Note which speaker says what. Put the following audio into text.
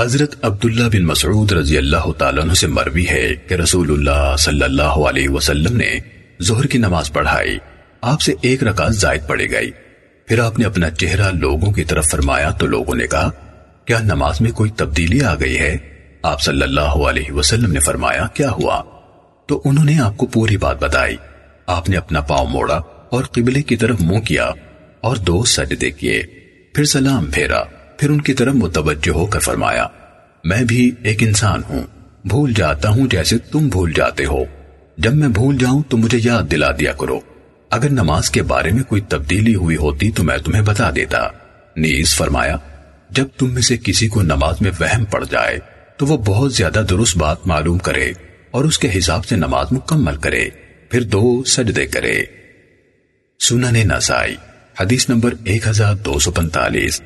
Speaker 1: حضرت عبداللہ بن مسعود رضی اللہ تعالیٰ عنہ سے مروی ہے کہ رسول اللہ صلی اللہ علیہ وسلم نے ظہر کی نماز پڑھائی، آپ سے ایک رکعت زائد پڑے گئی۔ پھر آپ نے اپنا چہرہ لوگوں کی طرف فرمایا تو لوگوں نے کہا، کیا نماز میں کوئی تبدیلی آ گئی ہے؟ آپ صلی اللہ علیہ وسلم نے فرمایا، کیا ہوا؟ تو انہوں نے آپ کو پوری بات بتائی۔ آپ نے اپنا پاؤں موڑا اور قبلے کی طرف منہ کیا اور دو سجدے کیے۔ پھر سلام پھیرا۔ پھر ان کی طرف متوجہ ہو کر فرمایا، میں بھی ایک انسان ہوں، بھول جاتا ہوں جیسے تم بھول جاتے ہو۔ جب میں بھول جاؤں تو مجھے یاد دلا دیا کرو۔ اگر نماز کے بارے میں کوئی تبدیلی ہوئی ہوتی تو میں تمہیں بتا دیتا۔ نیز فرمایا، جب تم میں سے کسی کو نماز میں وہم پڑ جائے تو وہ بہت زیادہ درست بات معلوم کرے اور اس کے حساب سے نماز مکمل کرے، پھر دو سجدے کرے۔ سنن نسائی، حدیث نمبر 1245